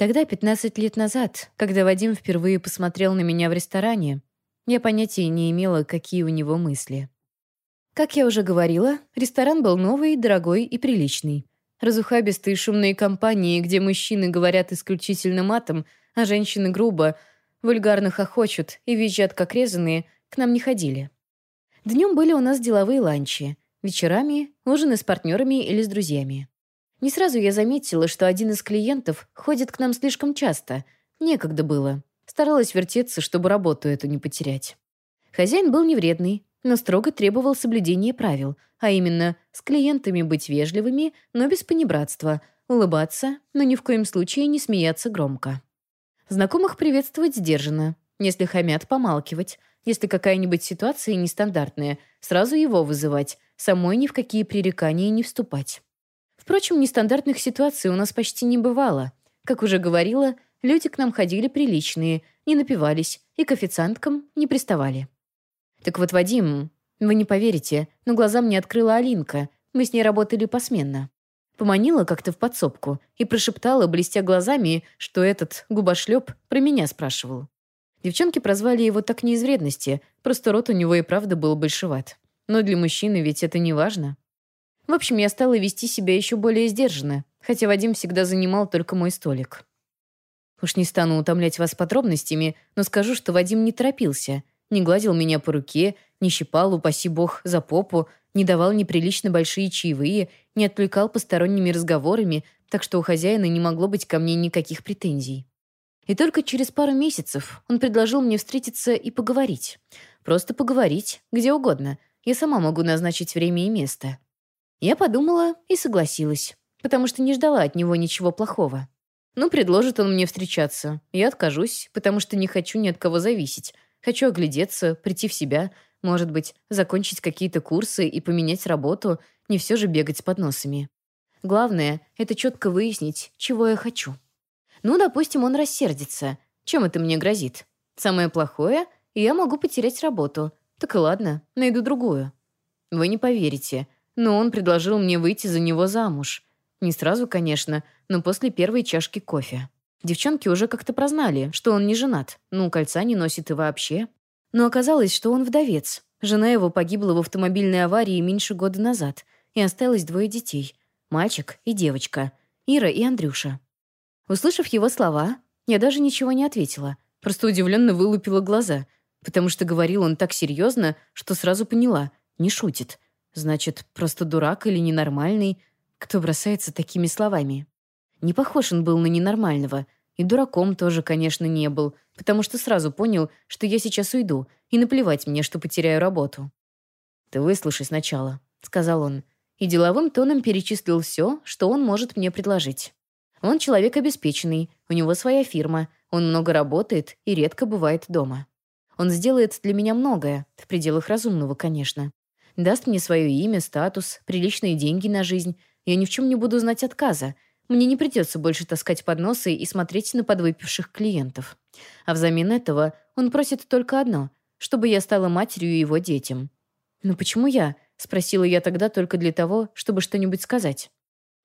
Тогда, 15 лет назад, когда Вадим впервые посмотрел на меня в ресторане, я понятия не имела, какие у него мысли. Как я уже говорила, ресторан был новый, дорогой и приличный. Разухабистые шумные компании, где мужчины говорят исключительно матом, а женщины грубо, вульгарно хохочут и визжат как резаные, к нам не ходили. Днем были у нас деловые ланчи, вечерами — ужины с партнерами или с друзьями. Не сразу я заметила, что один из клиентов ходит к нам слишком часто. Некогда было. Старалась вертеться, чтобы работу эту не потерять. Хозяин был невредный, но строго требовал соблюдения правил, а именно с клиентами быть вежливыми, но без понебратства, улыбаться, но ни в коем случае не смеяться громко. Знакомых приветствовать сдержанно. Если хамят, помалкивать. Если какая-нибудь ситуация нестандартная, сразу его вызывать, самой ни в какие пререкания не вступать. Впрочем, нестандартных ситуаций у нас почти не бывало. Как уже говорила, люди к нам ходили приличные, не напивались и к официанткам не приставали. Так вот, Вадим, вы не поверите, но глаза мне открыла Алинка. Мы с ней работали посменно. Поманила как-то в подсобку и прошептала, блестя глазами, что этот губошлеп про меня спрашивал. Девчонки прозвали его так не из вредности, просто рот у него и правда был большеват. Но для мужчины ведь это не важно. В общем, я стала вести себя еще более сдержанно, хотя Вадим всегда занимал только мой столик. Уж не стану утомлять вас подробностями, но скажу, что Вадим не торопился не гладил меня по руке, не щипал, упаси бог, за попу, не давал неприлично большие чаевые, не отвлекал посторонними разговорами, так что у хозяина не могло быть ко мне никаких претензий. И только через пару месяцев он предложил мне встретиться и поговорить. Просто поговорить, где угодно. Я сама могу назначить время и место. Я подумала и согласилась, потому что не ждала от него ничего плохого. Ну, предложит он мне встречаться. Я откажусь, потому что не хочу ни от кого зависеть, Хочу оглядеться, прийти в себя, может быть, закончить какие-то курсы и поменять работу, не все же бегать с подносами. Главное — это четко выяснить, чего я хочу. Ну, допустим, он рассердится. Чем это мне грозит? Самое плохое — я могу потерять работу. Так и ладно, найду другую. Вы не поверите, но он предложил мне выйти за него замуж. Не сразу, конечно, но после первой чашки кофе. Девчонки уже как-то прознали, что он не женат, ну, кольца не носит и вообще. Но оказалось, что он вдовец. Жена его погибла в автомобильной аварии меньше года назад, и осталось двое детей — мальчик и девочка, Ира и Андрюша. Услышав его слова, я даже ничего не ответила, просто удивленно вылупила глаза, потому что говорил он так серьезно, что сразу поняла — не шутит. Значит, просто дурак или ненормальный, кто бросается такими словами. Не похож он был на ненормального. И дураком тоже, конечно, не был, потому что сразу понял, что я сейчас уйду, и наплевать мне, что потеряю работу. «Ты выслушай сначала», — сказал он, и деловым тоном перечислил все, что он может мне предложить. Он человек обеспеченный, у него своя фирма, он много работает и редко бывает дома. Он сделает для меня многое, в пределах разумного, конечно. Даст мне свое имя, статус, приличные деньги на жизнь. Я ни в чем не буду знать отказа, мне не придется больше таскать подносы и смотреть на подвыпивших клиентов. А взамен этого он просит только одно — чтобы я стала матерью его детям. «Но почему я?» — спросила я тогда только для того, чтобы что-нибудь сказать.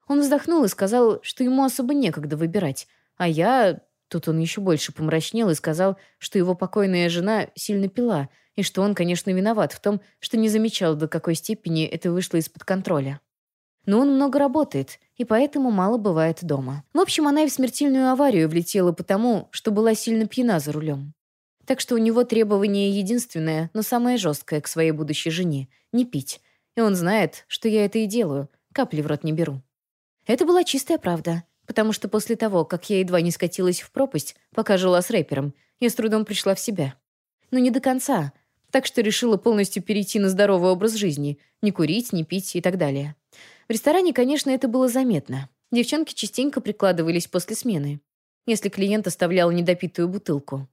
Он вздохнул и сказал, что ему особо некогда выбирать, а я... Тут он еще больше помрачнел и сказал, что его покойная жена сильно пила, и что он, конечно, виноват в том, что не замечал, до какой степени это вышло из-под контроля. Но он много работает, и поэтому мало бывает дома. В общем, она и в смертельную аварию влетела потому, что была сильно пьяна за рулем. Так что у него требование единственное, но самое жесткое к своей будущей жене — не пить. И он знает, что я это и делаю, капли в рот не беру. Это была чистая правда, потому что после того, как я едва не скатилась в пропасть, пока жила с рэпером, я с трудом пришла в себя. Но не до конца, так что решила полностью перейти на здоровый образ жизни, не курить, не пить и так далее. В ресторане, конечно, это было заметно. Девчонки частенько прикладывались после смены, если клиент оставлял недопитую бутылку.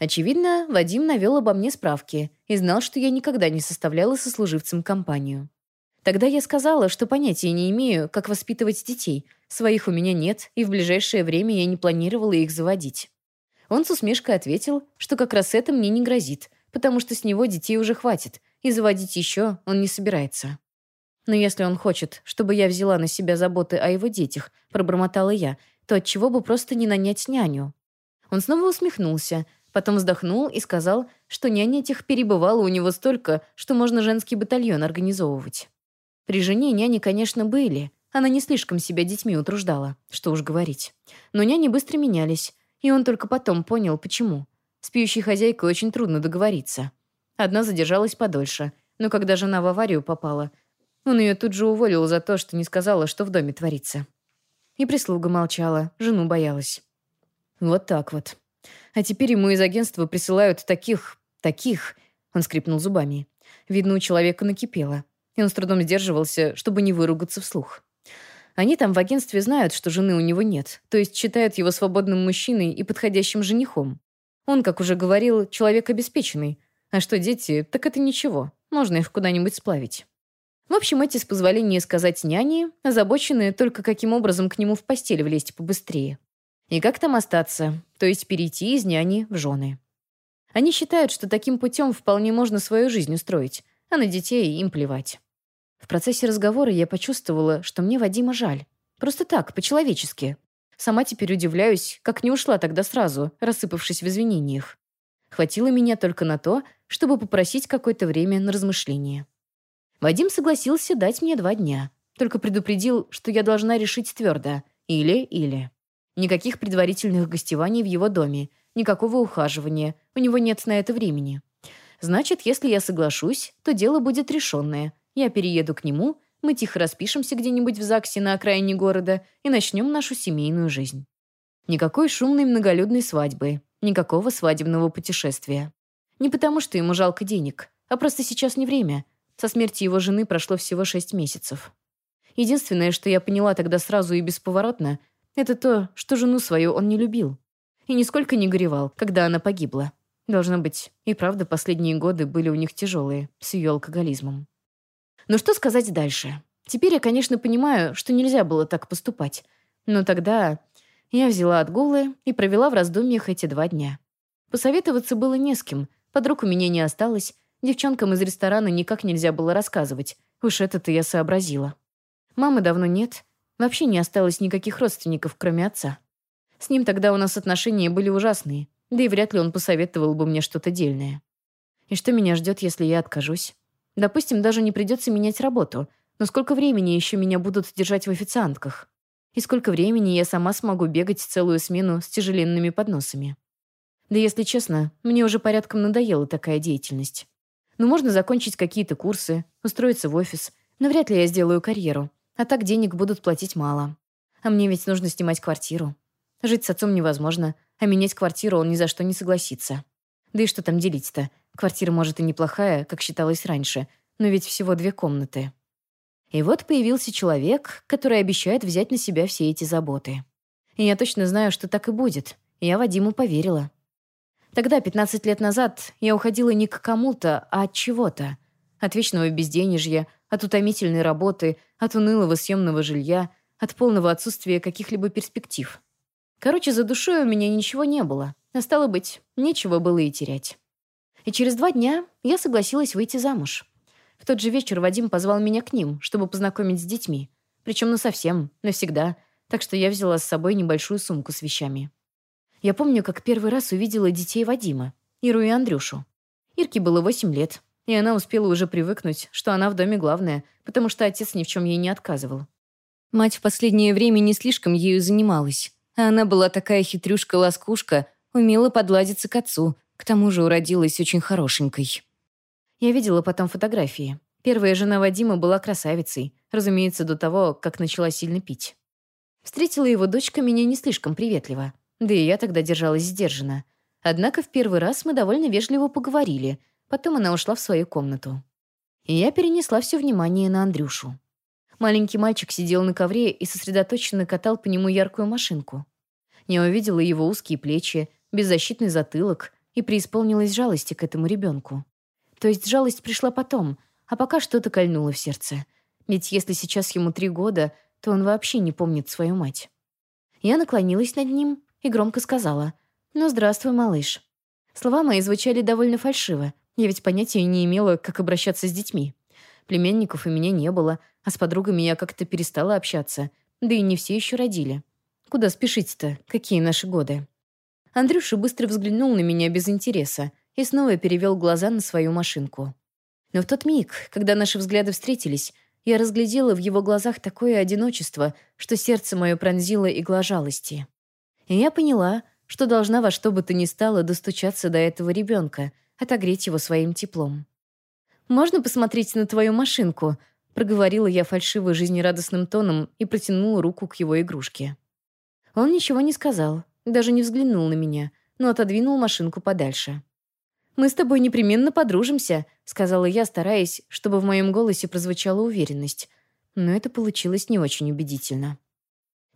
Очевидно, Вадим навел обо мне справки и знал, что я никогда не составляла сослуживцам компанию. Тогда я сказала, что понятия не имею, как воспитывать детей. Своих у меня нет, и в ближайшее время я не планировала их заводить. Он с усмешкой ответил, что как раз это мне не грозит, потому что с него детей уже хватит, и заводить еще он не собирается. Но если он хочет, чтобы я взяла на себя заботы о его детях, пробормотала я, то отчего бы просто не нанять няню? Он снова усмехнулся, потом вздохнул и сказал, что нянь этих перебывала у него столько, что можно женский батальон организовывать. При жене няни, конечно, были. Она не слишком себя детьми утруждала, что уж говорить. Но няни быстро менялись, и он только потом понял, почему. С пьющей хозяйкой очень трудно договориться. Одна задержалась подольше, но когда жена в аварию попала, он ее тут же уволил за то, что не сказала, что в доме творится. И прислуга молчала, жену боялась. Вот так вот. А теперь ему из агентства присылают таких... таких... Он скрипнул зубами. Видно, у человека накипело. И он с трудом сдерживался, чтобы не выругаться вслух. Они там в агентстве знают, что жены у него нет, то есть считают его свободным мужчиной и подходящим женихом. Он, как уже говорил, человек обеспеченный. А что дети, так это ничего. Можно их куда-нибудь сплавить. В общем, эти, с позволения сказать няни, озабоченные только каким образом к нему в постель влезть побыстрее. И как там остаться, то есть перейти из няни в жены. Они считают, что таким путем вполне можно свою жизнь устроить, а на детей им плевать. В процессе разговора я почувствовала, что мне Вадима жаль. Просто так, по-человечески. Сама теперь удивляюсь, как не ушла тогда сразу, рассыпавшись в извинениях. Хватило меня только на то, чтобы попросить какое-то время на размышление. Вадим согласился дать мне два дня, только предупредил, что я должна решить твердо «или-или». Никаких предварительных гостеваний в его доме, никакого ухаживания, у него нет на это времени. Значит, если я соглашусь, то дело будет решенное. Я перееду к нему, мы тихо распишемся где-нибудь в ЗАГСе на окраине города и начнем нашу семейную жизнь. Никакой шумной многолюдной свадьбы, никакого свадебного путешествия. Не потому, что ему жалко денег, а просто сейчас не время. Со смерти его жены прошло всего шесть месяцев. Единственное, что я поняла тогда сразу и бесповоротно, это то, что жену свою он не любил. И нисколько не горевал, когда она погибла. Должно быть, и правда последние годы были у них тяжелые, с ее алкоголизмом. Но что сказать дальше? Теперь я, конечно, понимаю, что нельзя было так поступать. Но тогда я взяла отгулы и провела в раздумьях эти два дня. Посоветоваться было не с кем, подруг у меня не осталось, девчонкам из ресторана никак нельзя было рассказывать. Уж это-то я сообразила. Мамы давно нет, Вообще не осталось никаких родственников, кроме отца. С ним тогда у нас отношения были ужасные, да и вряд ли он посоветовал бы мне что-то дельное. И что меня ждет, если я откажусь? Допустим, даже не придется менять работу, но сколько времени еще меня будут держать в официантках? И сколько времени я сама смогу бегать целую смену с тяжеленными подносами? Да если честно, мне уже порядком надоела такая деятельность. Ну, можно закончить какие-то курсы, устроиться в офис, но вряд ли я сделаю карьеру. А так денег будут платить мало. А мне ведь нужно снимать квартиру. Жить с отцом невозможно, а менять квартиру он ни за что не согласится. Да и что там делить-то? Квартира, может, и неплохая, как считалось раньше, но ведь всего две комнаты. И вот появился человек, который обещает взять на себя все эти заботы. И я точно знаю, что так и будет. Я Вадиму поверила. Тогда, 15 лет назад, я уходила не к кому-то, а от чего-то. От вечного безденежья, от утомительной работы, от унылого съемного жилья, от полного отсутствия каких-либо перспектив. Короче, за душой у меня ничего не было, а стало быть, нечего было и терять. И через два дня я согласилась выйти замуж. В тот же вечер Вадим позвал меня к ним, чтобы познакомить с детьми. Причем насовсем, навсегда, так что я взяла с собой небольшую сумку с вещами. Я помню, как первый раз увидела детей Вадима, Иру и Андрюшу. Ирке было восемь лет, и она успела уже привыкнуть, что она в доме главная, потому что отец ни в чем ей не отказывал. Мать в последнее время не слишком ею занималась, а она была такая хитрюшка-ласкушка, умела подладиться к отцу, к тому же уродилась очень хорошенькой. Я видела потом фотографии. Первая жена Вадима была красавицей, разумеется, до того, как начала сильно пить. Встретила его дочка меня не слишком приветливо, да и я тогда держалась сдержанно. Однако в первый раз мы довольно вежливо поговорили — Потом она ушла в свою комнату. И я перенесла все внимание на Андрюшу. Маленький мальчик сидел на ковре и сосредоточенно катал по нему яркую машинку. Я увидела его узкие плечи, беззащитный затылок и преисполнилась жалости к этому ребенку. То есть жалость пришла потом, а пока что-то кольнуло в сердце. Ведь если сейчас ему три года, то он вообще не помнит свою мать. Я наклонилась над ним и громко сказала «Ну, здравствуй, малыш». Слова мои звучали довольно фальшиво, я ведь понятия не имела, как обращаться с детьми. Племянников у меня не было, а с подругами я как-то перестала общаться. Да и не все еще родили. Куда спешить-то? Какие наши годы? Андрюша быстро взглянул на меня без интереса и снова перевел глаза на свою машинку. Но в тот миг, когда наши взгляды встретились, я разглядела в его глазах такое одиночество, что сердце мое пронзило игла жалости. И я поняла, что должна во что бы то ни стало достучаться до этого ребенка, отогреть его своим теплом. «Можно посмотреть на твою машинку?» проговорила я фальшиво жизнерадостным тоном и протянула руку к его игрушке. Он ничего не сказал, даже не взглянул на меня, но отодвинул машинку подальше. «Мы с тобой непременно подружимся», — сказала я, стараясь, чтобы в моем голосе прозвучала уверенность. Но это получилось не очень убедительно.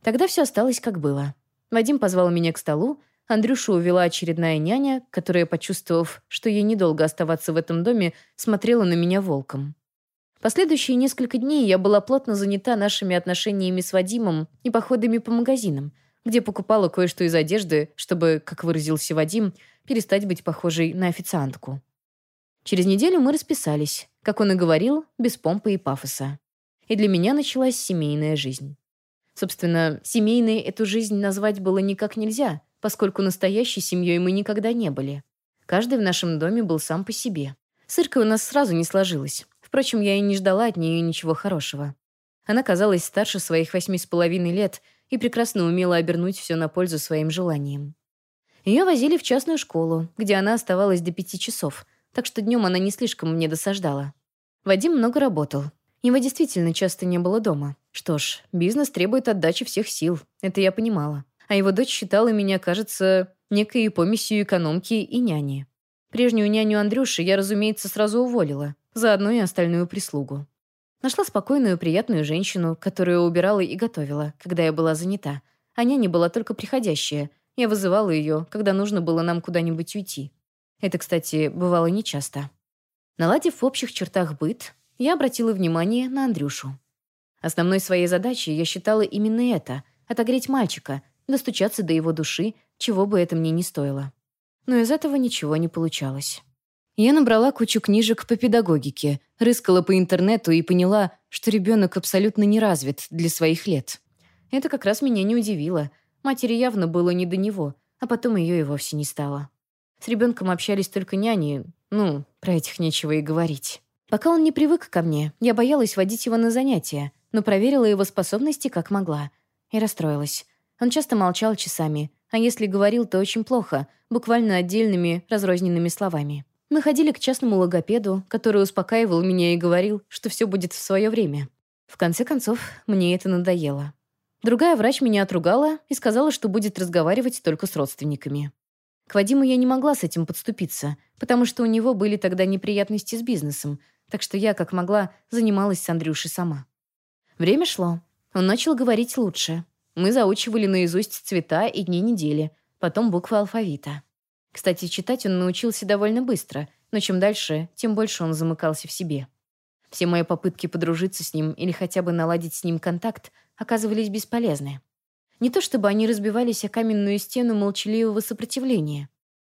Тогда все осталось как было. Вадим позвал меня к столу, Андрюшу увела очередная няня, которая, почувствовав, что ей недолго оставаться в этом доме, смотрела на меня волком. Последующие несколько дней я была плотно занята нашими отношениями с Вадимом и походами по магазинам, где покупала кое-что из одежды, чтобы, как выразился Вадим, перестать быть похожей на официантку. Через неделю мы расписались, как он и говорил, без помпы и пафоса. И для меня началась семейная жизнь. Собственно, семейной эту жизнь назвать было никак нельзя, поскольку настоящей семьей мы никогда не были. Каждый в нашем доме был сам по себе. С Иркой у нас сразу не сложилось. Впрочем, я и не ждала от нее ничего хорошего. Она казалась старше своих восьми с половиной лет и прекрасно умела обернуть все на пользу своим желаниям. Ее возили в частную школу, где она оставалась до пяти часов, так что днем она не слишком мне досаждала. Вадим много работал. Его действительно часто не было дома. Что ж, бизнес требует отдачи всех сил, это я понимала. А его дочь считала меня, кажется, некой помесью экономки и няни. Прежнюю няню Андрюши я, разумеется, сразу уволила заодно и остальную прислугу. Нашла спокойную, приятную женщину, которая убирала и готовила, когда я была занята. А няня была только приходящая. Я вызывала ее, когда нужно было нам куда-нибудь уйти. Это, кстати, бывало нечасто. Наладив в общих чертах быт, я обратила внимание на Андрюшу. Основной своей задачей я считала именно это — отогреть мальчика, достучаться до его души, чего бы это мне ни стоило. Но из этого ничего не получалось. Я набрала кучу книжек по педагогике, рыскала по интернету и поняла, что ребенок абсолютно не развит для своих лет. Это как раз меня не удивило. Матери явно было не до него, а потом ее и вовсе не стало. С ребенком общались только няни, ну, про этих нечего и говорить. Пока он не привык ко мне, я боялась водить его на занятия, но проверила его способности как могла. И расстроилась. Он часто молчал часами, а если говорил, то очень плохо, буквально отдельными разрозненными словами. Мы ходили к частному логопеду, который успокаивал меня и говорил, что все будет в свое время. В конце концов, мне это надоело. Другая врач меня отругала и сказала, что будет разговаривать только с родственниками. К Вадиму я не могла с этим подступиться, потому что у него были тогда неприятности с бизнесом, так что я, как могла, занималась с Андрюшей сама. Время шло. Он начал говорить лучше. Мы заучивали наизусть цвета и дни недели, потом буквы алфавита. Кстати, читать он научился довольно быстро, но чем дальше, тем больше он замыкался в себе. Все мои попытки подружиться с ним или хотя бы наладить с ним контакт оказывались бесполезны. Не то чтобы они разбивались о каменную стену молчаливого сопротивления.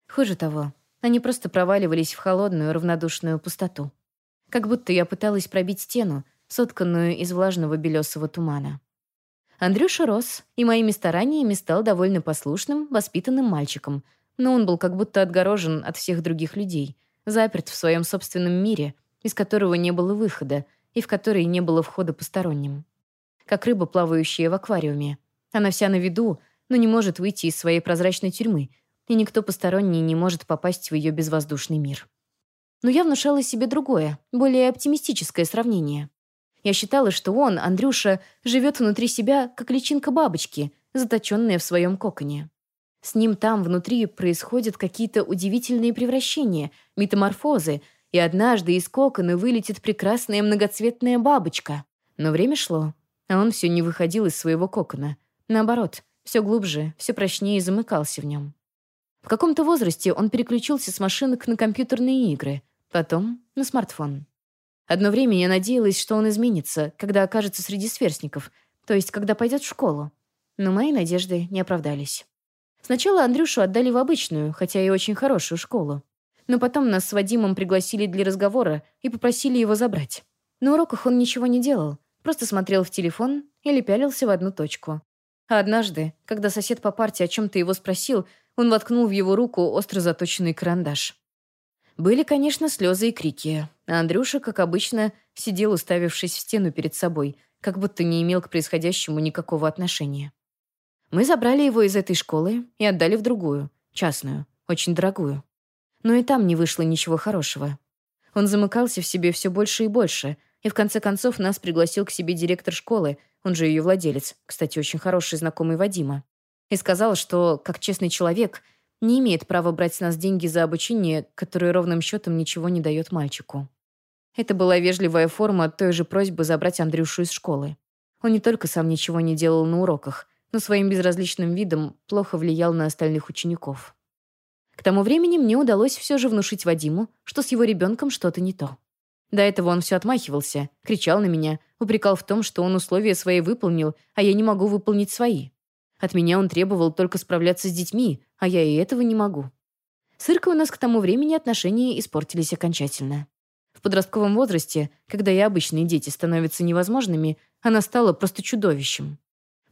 Хуже того, они просто проваливались в холодную, равнодушную пустоту. Как будто я пыталась пробить стену, сотканную из влажного белесого тумана. Андрюша рос и моими стараниями стал довольно послушным, воспитанным мальчиком — но он был как будто отгорожен от всех других людей, заперт в своем собственном мире, из которого не было выхода и в который не было входа посторонним. Как рыба, плавающая в аквариуме. Она вся на виду, но не может выйти из своей прозрачной тюрьмы, и никто посторонний не может попасть в ее безвоздушный мир. Но я внушала себе другое, более оптимистическое сравнение. Я считала, что он, Андрюша, живет внутри себя, как личинка бабочки, заточенная в своем коконе. С ним там внутри происходят какие-то удивительные превращения, метаморфозы, и однажды из кокона вылетит прекрасная многоцветная бабочка. Но время шло, а он все не выходил из своего кокона. Наоборот, все глубже, все прочнее замыкался в нем. В каком-то возрасте он переключился с машинок на компьютерные игры, потом на смартфон. Одно время я надеялась, что он изменится, когда окажется среди сверстников, то есть когда пойдет в школу. Но мои надежды не оправдались. Сначала Андрюшу отдали в обычную, хотя и очень хорошую школу. Но потом нас с Вадимом пригласили для разговора и попросили его забрать. На уроках он ничего не делал, просто смотрел в телефон или пялился в одну точку. А однажды, когда сосед по парте о чем-то его спросил, он воткнул в его руку остро заточенный карандаш. Были, конечно, слезы и крики, а Андрюша, как обычно, сидел, уставившись в стену перед собой, как будто не имел к происходящему никакого отношения. Мы забрали его из этой школы и отдали в другую, частную, очень дорогую. Но и там не вышло ничего хорошего. Он замыкался в себе все больше и больше, и в конце концов нас пригласил к себе директор школы, он же ее владелец, кстати, очень хороший знакомый Вадима, и сказал, что, как честный человек, не имеет права брать с нас деньги за обучение, которое ровным счетом ничего не дает мальчику. Это была вежливая форма той же просьбы забрать Андрюшу из школы. Он не только сам ничего не делал на уроках, но своим безразличным видом плохо влиял на остальных учеников. К тому времени мне удалось все же внушить Вадиму, что с его ребенком что-то не то. До этого он все отмахивался, кричал на меня, упрекал в том, что он условия свои выполнил, а я не могу выполнить свои. От меня он требовал только справляться с детьми, а я и этого не могу. С Иркой у нас к тому времени отношения испортились окончательно. В подростковом возрасте, когда и обычные дети становятся невозможными, она стала просто чудовищем.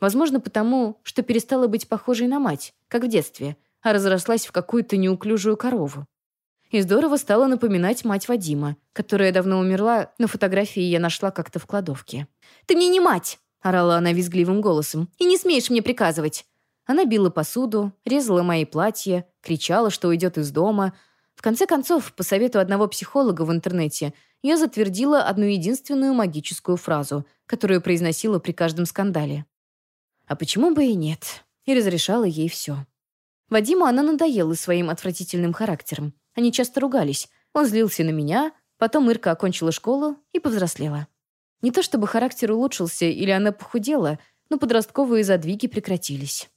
Возможно, потому, что перестала быть похожей на мать, как в детстве, а разрослась в какую-то неуклюжую корову. И здорово стала напоминать мать Вадима, которая давно умерла, но фотографии я нашла как-то в кладовке. «Ты мне не мать!» — орала она визгливым голосом. «И не смеешь мне приказывать!» Она била посуду, резала мои платья, кричала, что уйдет из дома. В конце концов, по совету одного психолога в интернете, я затвердила одну единственную магическую фразу, которую произносила при каждом скандале. А почему бы и нет? И разрешала ей все. Вадиму она надоела своим отвратительным характером. Они часто ругались. Он злился на меня, потом Ирка окончила школу и повзрослела. Не то чтобы характер улучшился или она похудела, но подростковые задвиги прекратились.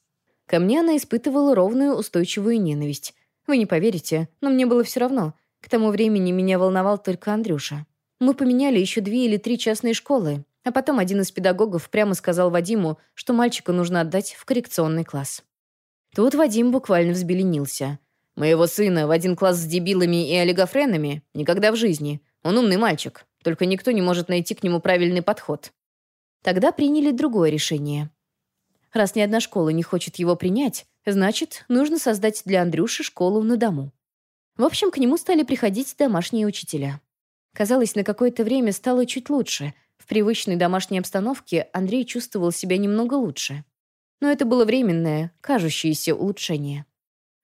Ко мне она испытывала ровную устойчивую ненависть. Вы не поверите, но мне было все равно. К тому времени меня волновал только Андрюша. Мы поменяли еще две или три частные школы, а потом один из педагогов прямо сказал Вадиму, что мальчика нужно отдать в коррекционный класс. Тут Вадим буквально взбеленился. Моего сына в один класс с дебилами и олигофренами? Никогда в жизни. Он умный мальчик. Только никто не может найти к нему правильный подход. Тогда приняли другое решение. Раз ни одна школа не хочет его принять, значит, нужно создать для Андрюши школу на дому. В общем, к нему стали приходить домашние учителя. Казалось, на какое-то время стало чуть лучше. В привычной домашней обстановке Андрей чувствовал себя немного лучше. Но это было временное, кажущееся улучшение.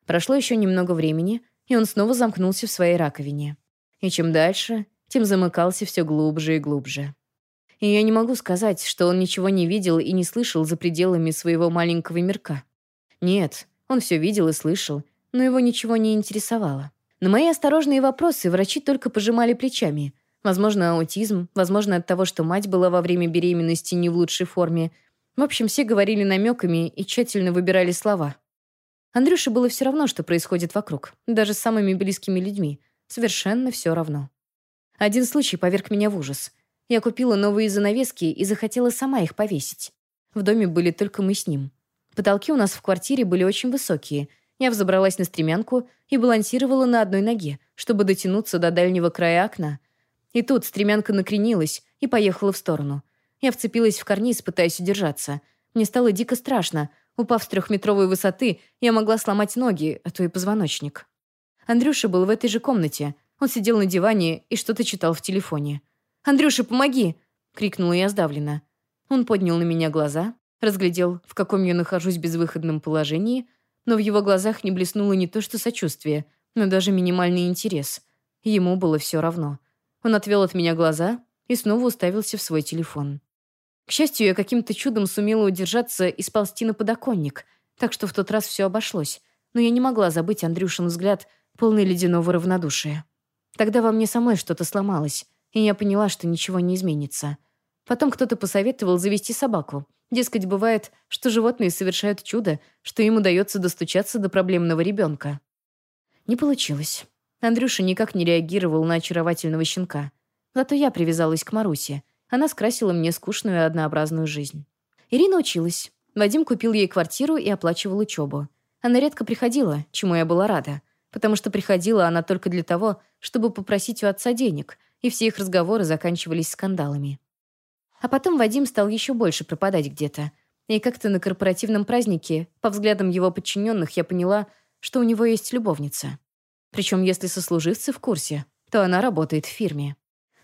Прошло еще немного времени, и он снова замкнулся в своей раковине. И чем дальше, тем замыкался все глубже и глубже. И я не могу сказать, что он ничего не видел и не слышал за пределами своего маленького мирка. Нет, он все видел и слышал, но его ничего не интересовало. На мои осторожные вопросы врачи только пожимали плечами. Возможно, аутизм, возможно, от того, что мать была во время беременности не в лучшей форме. В общем, все говорили намеками и тщательно выбирали слова. Андрюше было все равно, что происходит вокруг, даже с самыми близкими людьми. Совершенно все равно. Один случай поверг меня в ужас. Я купила новые занавески и захотела сама их повесить. В доме были только мы с ним. Потолки у нас в квартире были очень высокие. Я взобралась на стремянку и балансировала на одной ноге, чтобы дотянуться до дальнего края окна. И тут стремянка накренилась и поехала в сторону. Я вцепилась в карниз, пытаясь удержаться. Мне стало дико страшно, Упав с трехметровой высоты, я могла сломать ноги, а то и позвоночник. Андрюша был в этой же комнате. Он сидел на диване и что-то читал в телефоне. «Андрюша, помоги!» — крикнула я сдавленно. Он поднял на меня глаза, разглядел, в каком я нахожусь безвыходном положении, но в его глазах не блеснуло не то что сочувствие, но даже минимальный интерес. Ему было все равно. Он отвел от меня глаза и снова уставился в свой телефон. К счастью, я каким-то чудом сумела удержаться и сползти на подоконник, так что в тот раз все обошлось. Но я не могла забыть Андрюшин взгляд, полный ледяного равнодушия. Тогда во мне самой что-то сломалось, и я поняла, что ничего не изменится. Потом кто-то посоветовал завести собаку. Дескать, бывает, что животные совершают чудо, что им удается достучаться до проблемного ребенка. Не получилось. Андрюша никак не реагировал на очаровательного щенка. Зато я привязалась к Марусе — она скрасила мне скучную и однообразную жизнь. Ирина училась. Вадим купил ей квартиру и оплачивал учебу. Она редко приходила, чему я была рада, потому что приходила она только для того, чтобы попросить у отца денег, и все их разговоры заканчивались скандалами. А потом Вадим стал еще больше пропадать где-то. И как-то на корпоративном празднике, по взглядам его подчиненных, я поняла, что у него есть любовница. Причем, если сослуживцы в курсе, то она работает в фирме.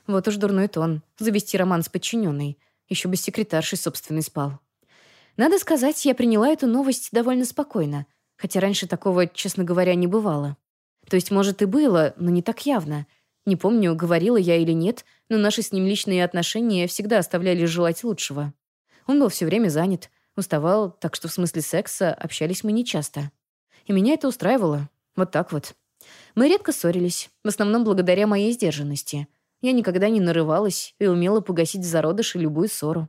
Вот уж дурной тон — завести роман с подчиненной. Еще бы секретаршей собственной спал. Надо сказать, я приняла эту новость довольно спокойно, хотя раньше такого, честно говоря, не бывало. То есть, может, и было, но не так явно. Не помню, говорила я или нет, но наши с ним личные отношения всегда оставляли желать лучшего. Он был все время занят, уставал, так что в смысле секса общались мы нечасто. И меня это устраивало. Вот так вот. Мы редко ссорились, в основном благодаря моей сдержанности. Я никогда не нарывалась и умела погасить в зародыше любую ссору.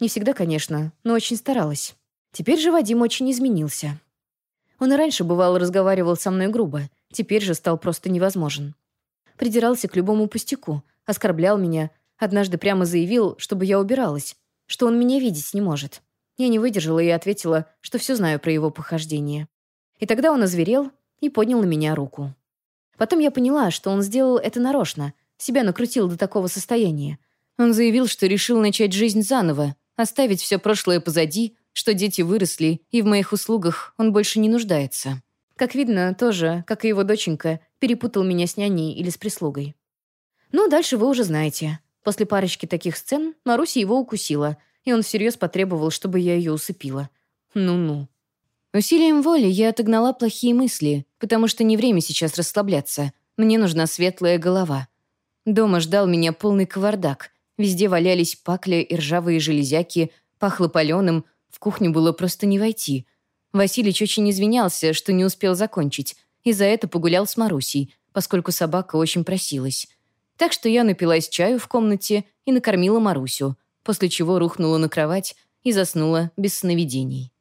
Не всегда, конечно, но очень старалась. Теперь же Вадим очень изменился. Он и раньше, бывало, разговаривал со мной грубо, теперь же стал просто невозможен. Придирался к любому пустяку, оскорблял меня, однажды прямо заявил, чтобы я убиралась, что он меня видеть не может. Я не выдержала и ответила, что все знаю про его похождение. И тогда он озверел и поднял на меня руку. Потом я поняла, что он сделал это нарочно, себя накрутил до такого состояния. Он заявил, что решил начать жизнь заново, оставить все прошлое позади, что дети выросли, и в моих услугах он больше не нуждается. Как видно, тоже, как и его доченька, перепутал меня с няней или с прислугой. Ну, дальше вы уже знаете. После парочки таких сцен Маруся его укусила, и он всерьез потребовал, чтобы я ее усыпила. Ну-ну. Усилием воли я отогнала плохие мысли, потому что не время сейчас расслабляться. Мне нужна светлая голова. Дома ждал меня полный кавардак. Везде валялись пакли и ржавые железяки, пахло паленым, в кухню было просто не войти. Василич очень извинялся, что не успел закончить, и за это погулял с Марусей, поскольку собака очень просилась. Так что я напилась чаю в комнате и накормила Марусю, после чего рухнула на кровать и заснула без сновидений.